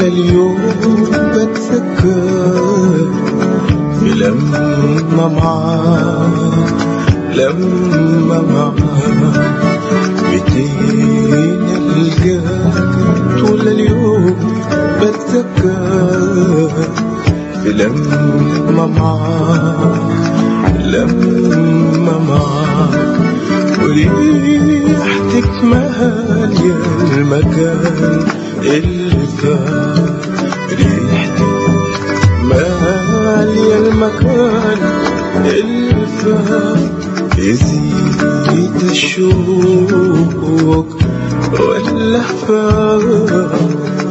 اليوم بتذكر في لما معاك لما معاك. ميتين القاك طول اليوم بتذكر في لما معاك لما معاك. مالية المكان اللي فات ريحتك مالية المكان اللي فات يزيد الشوق واللهفة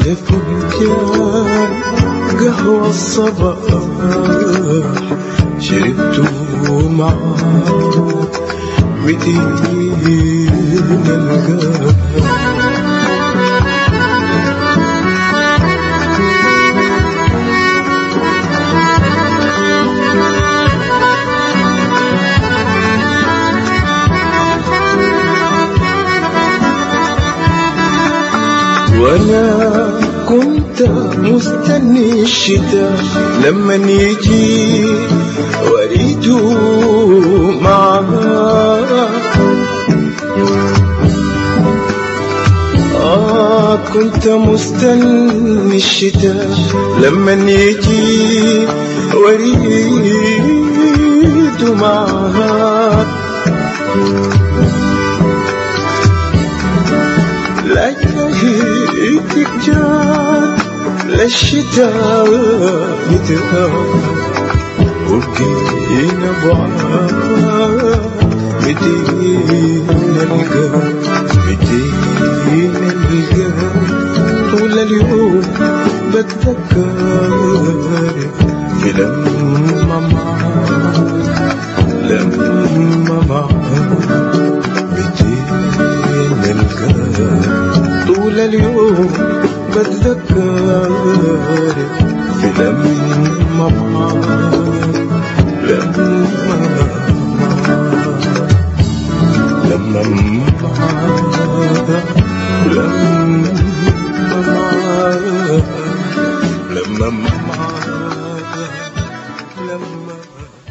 يفكر قهوة الصباح. شربته معاك مدين وأنا كنت مستني الشتاء لما يجي وريده كنت مستني الشتاء. لما يجي وريده معاه لقيتك جات للشتاء بتهاب وبقينا بعاد مدين القلب. بتذكرك لما معاك لما معاك مدين القلب طول اليوم بتذكرك لما معاك لما معاك لما معاك love.